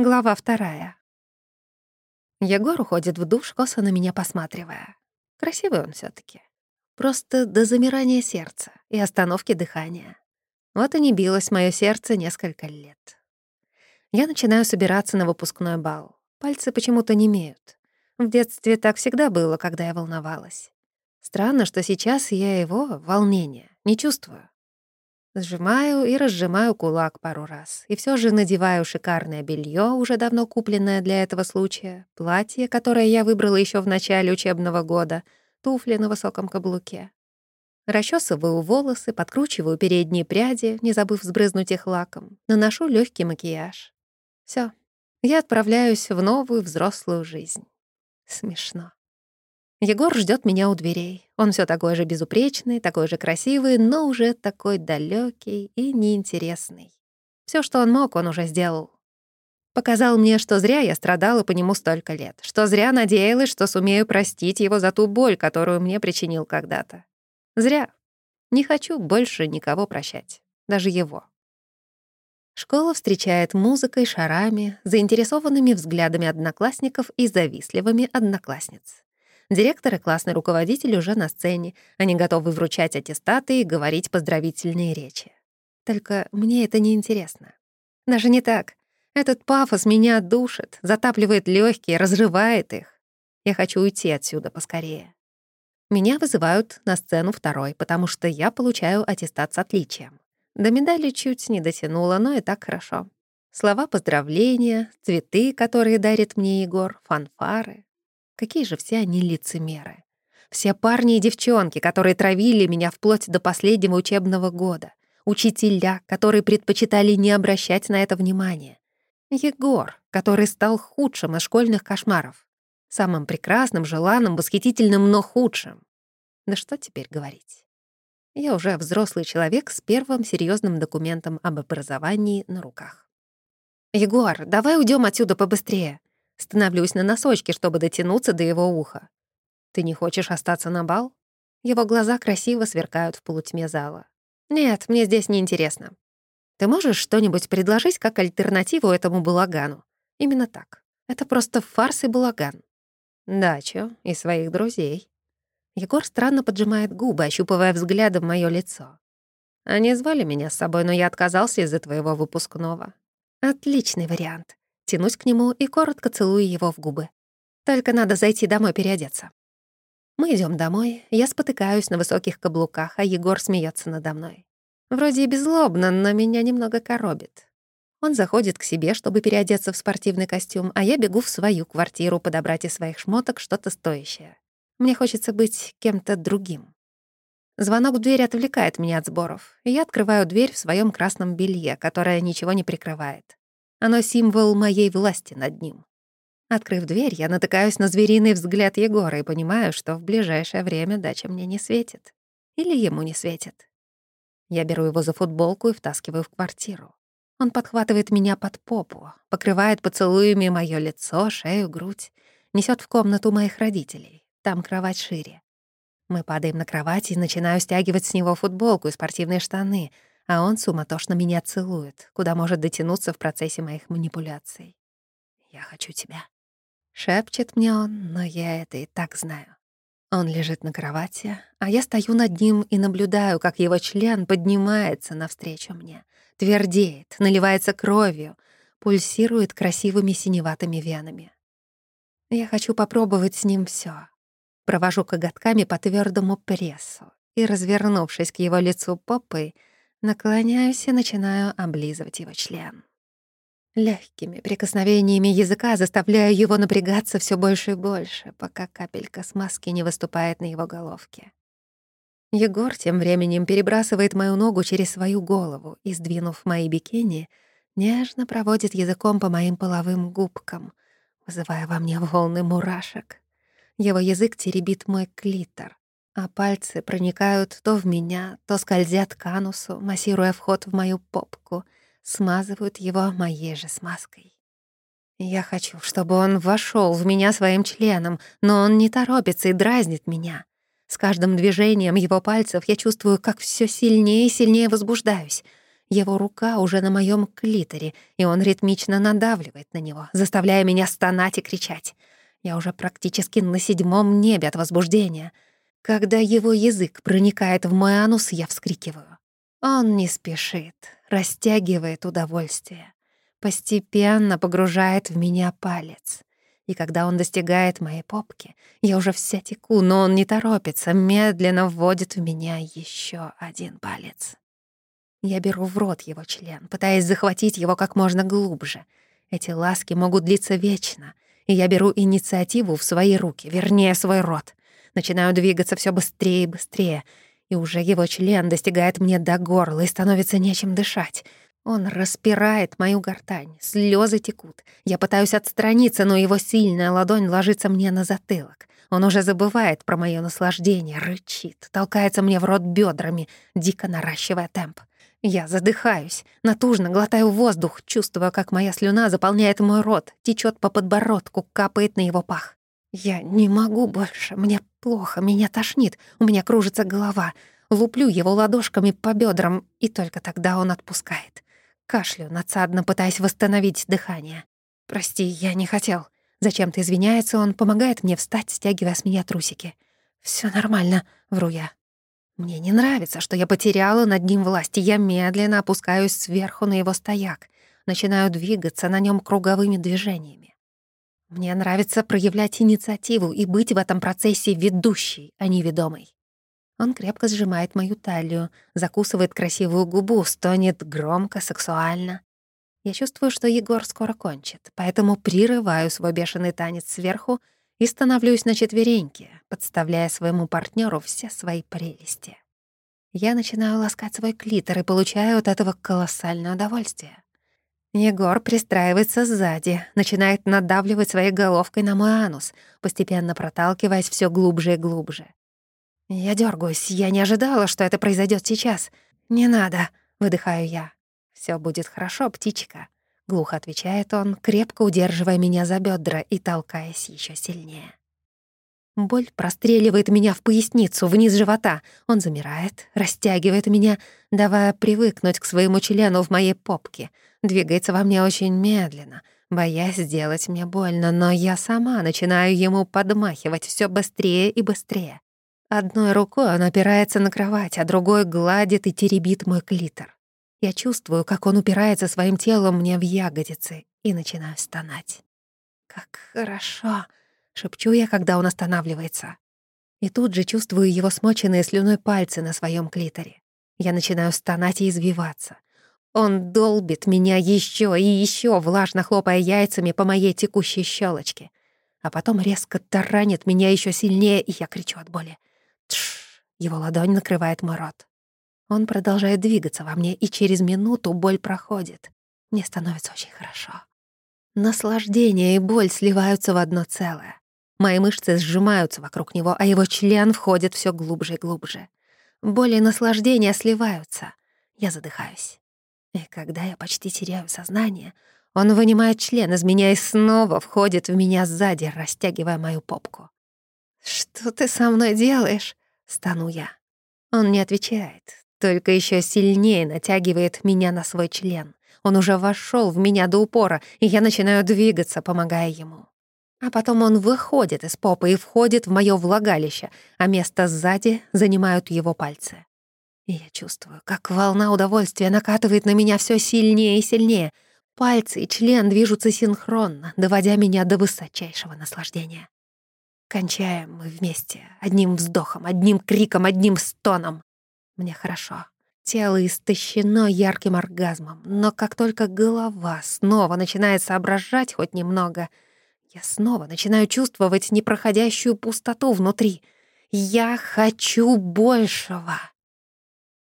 Глава вторая. Егор уходит в душ, косо на меня посматривая. Красивый он все таки Просто до замирания сердца и остановки дыхания. Вот и не билось мое сердце несколько лет. Я начинаю собираться на выпускной бал. Пальцы почему-то не имеют. В детстве так всегда было, когда я волновалась. Странно, что сейчас я его, волнения, не чувствую. Сжимаю и разжимаю кулак пару раз. И все же надеваю шикарное белье, уже давно купленное для этого случая, платье, которое я выбрала еще в начале учебного года, туфли на высоком каблуке. Расчесываю волосы, подкручиваю передние пряди, не забыв сбрызнуть их лаком, наношу легкий макияж. Все, я отправляюсь в новую взрослую жизнь. Смешно. Егор ждет меня у дверей. Он все такой же безупречный, такой же красивый, но уже такой далекий и неинтересный. Все, что он мог, он уже сделал. Показал мне, что зря я страдала по нему столько лет, что зря надеялась, что сумею простить его за ту боль, которую мне причинил когда-то. Зря. Не хочу больше никого прощать, даже его. Школа встречает музыкой, шарами, заинтересованными взглядами одноклассников и завистливыми одноклассниц. Директор и классный руководитель уже на сцене. Они готовы вручать аттестаты и говорить поздравительные речи. Только мне это не интересно. Даже не так. Этот пафос меня душит, затапливает легкие, разрывает их. Я хочу уйти отсюда поскорее. Меня вызывают на сцену второй, потому что я получаю аттестат с отличием. До медали чуть не дотянула, но и так хорошо. Слова поздравления, цветы, которые дарит мне Егор, фанфары. Какие же все они лицемеры. Все парни и девчонки, которые травили меня вплоть до последнего учебного года. Учителя, которые предпочитали не обращать на это внимания. Егор, который стал худшим из школьных кошмаров. Самым прекрасным, желанным, восхитительным, но худшим. Да что теперь говорить? Я уже взрослый человек с первым серьезным документом об образовании на руках. «Егор, давай уйдем отсюда побыстрее», Становлюсь на носочки, чтобы дотянуться до его уха. «Ты не хочешь остаться на бал?» Его глаза красиво сверкают в полутьме зала. «Нет, мне здесь неинтересно. Ты можешь что-нибудь предложить как альтернативу этому балагану? Именно так. Это просто фарс и балаган. Дачу и своих друзей». Егор странно поджимает губы, ощупывая взглядом моё лицо. «Они звали меня с собой, но я отказался из-за твоего выпускного». «Отличный вариант. Тянусь к нему и коротко целую его в губы. Только надо зайти домой переодеться. Мы идем домой, я спотыкаюсь на высоких каблуках, а Егор смеется надо мной. Вроде и беззлобно, но меня немного коробит. Он заходит к себе, чтобы переодеться в спортивный костюм, а я бегу в свою квартиру подобрать из своих шмоток что-то стоящее. Мне хочется быть кем-то другим. Звонок в дверь отвлекает меня от сборов, и я открываю дверь в своем красном белье, которое ничего не прикрывает. Оно символ моей власти над ним. Открыв дверь, я натыкаюсь на звериный взгляд Егора и понимаю, что в ближайшее время дача мне не светит. Или ему не светит. Я беру его за футболку и втаскиваю в квартиру. Он подхватывает меня под попу, покрывает поцелуями моё лицо, шею, грудь, несёт в комнату моих родителей. Там кровать шире. Мы падаем на кровать и начинаю стягивать с него футболку и спортивные штаны — а он суматошно меня целует, куда может дотянуться в процессе моих манипуляций. «Я хочу тебя», — шепчет мне он, но я это и так знаю. Он лежит на кровати, а я стою над ним и наблюдаю, как его член поднимается навстречу мне, твердеет, наливается кровью, пульсирует красивыми синеватыми венами. Я хочу попробовать с ним все. Провожу коготками по твердому прессу и, развернувшись к его лицу попой, Наклоняюсь и начинаю облизывать его член. Легкими прикосновениями языка заставляю его напрягаться все больше и больше, пока капелька смазки не выступает на его головке. Егор тем временем перебрасывает мою ногу через свою голову и, сдвинув мои бикини, нежно проводит языком по моим половым губкам, вызывая во мне волны мурашек. Его язык теребит мой клитор, а пальцы проникают то в меня, то скользят к анусу, массируя вход в мою попку, смазывают его моей же смазкой. Я хочу, чтобы он вошел в меня своим членом, но он не торопится и дразнит меня. С каждым движением его пальцев я чувствую, как все сильнее и сильнее возбуждаюсь. Его рука уже на моем клиторе, и он ритмично надавливает на него, заставляя меня стонать и кричать. Я уже практически на седьмом небе от возбуждения. Когда его язык проникает в мой анус, я вскрикиваю. Он не спешит, растягивает удовольствие, постепенно погружает в меня палец. И когда он достигает моей попки, я уже вся теку, но он не торопится, медленно вводит в меня еще один палец. Я беру в рот его член, пытаясь захватить его как можно глубже. Эти ласки могут длиться вечно, и я беру инициативу в свои руки, вернее, свой рот. Начинаю двигаться все быстрее и быстрее, и уже его член достигает мне до горла и становится нечем дышать. Он распирает мою гортань, слезы текут. Я пытаюсь отстраниться, но его сильная ладонь ложится мне на затылок. Он уже забывает про мое наслаждение, рычит, толкается мне в рот бедрами, дико наращивая темп. Я задыхаюсь, натужно глотаю воздух, чувствуя, как моя слюна заполняет мой рот, течет по подбородку, капает на его пах. Я не могу больше, мне плохо, меня тошнит, у меня кружится голова. Луплю его ладошками по бедрам, и только тогда он отпускает. Кашлю, надсадно пытаясь восстановить дыхание. «Прости, я не хотел». Зачем-то извиняется он, помогает мне встать, стягивая с меня трусики. Все нормально», — вру я. Мне не нравится, что я потеряла над ним власть, и я медленно опускаюсь сверху на его стояк, начинаю двигаться на нем круговыми движениями. Мне нравится проявлять инициативу и быть в этом процессе ведущей, а не ведомой. Он крепко сжимает мою талию, закусывает красивую губу, стонет громко, сексуально. Я чувствую, что Егор скоро кончит, поэтому прерываю свой бешеный танец сверху и становлюсь на четвереньки, подставляя своему партнеру все свои прелести. Я начинаю ласкать свой клитор и получаю от этого колоссальное удовольствие. Егор пристраивается сзади, начинает надавливать своей головкой на мой анус, постепенно проталкиваясь все глубже и глубже. Я дергаюсь, я не ожидала, что это произойдет сейчас. «Не надо», — выдыхаю я. Все будет хорошо, птичка», — глухо отвечает он, крепко удерживая меня за бедра и толкаясь еще сильнее. Боль простреливает меня в поясницу, вниз живота. Он замирает, растягивает меня, давая привыкнуть к своему члену в моей попке. Двигается во мне очень медленно, боясь сделать мне больно, но я сама начинаю ему подмахивать все быстрее и быстрее. Одной рукой он опирается на кровать, а другой гладит и теребит мой клитор. Я чувствую, как он упирается своим телом мне в ягодицы и начинаю стонать. «Как хорошо!» — шепчу я, когда он останавливается. И тут же чувствую его смоченные слюной пальцы на своем клиторе. Я начинаю стонать и извиваться. Он долбит меня еще и еще, влажно хлопая яйцами по моей текущей щелочке. А потом резко таранит меня еще сильнее, и я кричу от боли. Тш! Его ладонь накрывает мой рот. Он продолжает двигаться во мне, и через минуту боль проходит. Мне становится очень хорошо. Наслаждение и боль сливаются в одно целое. Мои мышцы сжимаются вокруг него, а его член входит все глубже и глубже. Боль и наслаждение сливаются. Я задыхаюсь. И когда я почти теряю сознание, он вынимает член из меня и снова входит в меня сзади, растягивая мою попку. «Что ты со мной делаешь?» — стану я. Он не отвечает, только еще сильнее натягивает меня на свой член. Он уже вошел в меня до упора, и я начинаю двигаться, помогая ему. А потом он выходит из попы и входит в моё влагалище, а место сзади занимают его пальцы. И я чувствую, как волна удовольствия накатывает на меня все сильнее и сильнее. Пальцы и член движутся синхронно, доводя меня до высочайшего наслаждения. Кончаем мы вместе, одним вздохом, одним криком, одним стоном. Мне хорошо. Тело истощено ярким оргазмом, но как только голова снова начинает соображать хоть немного, я снова начинаю чувствовать непроходящую пустоту внутри. Я хочу большего.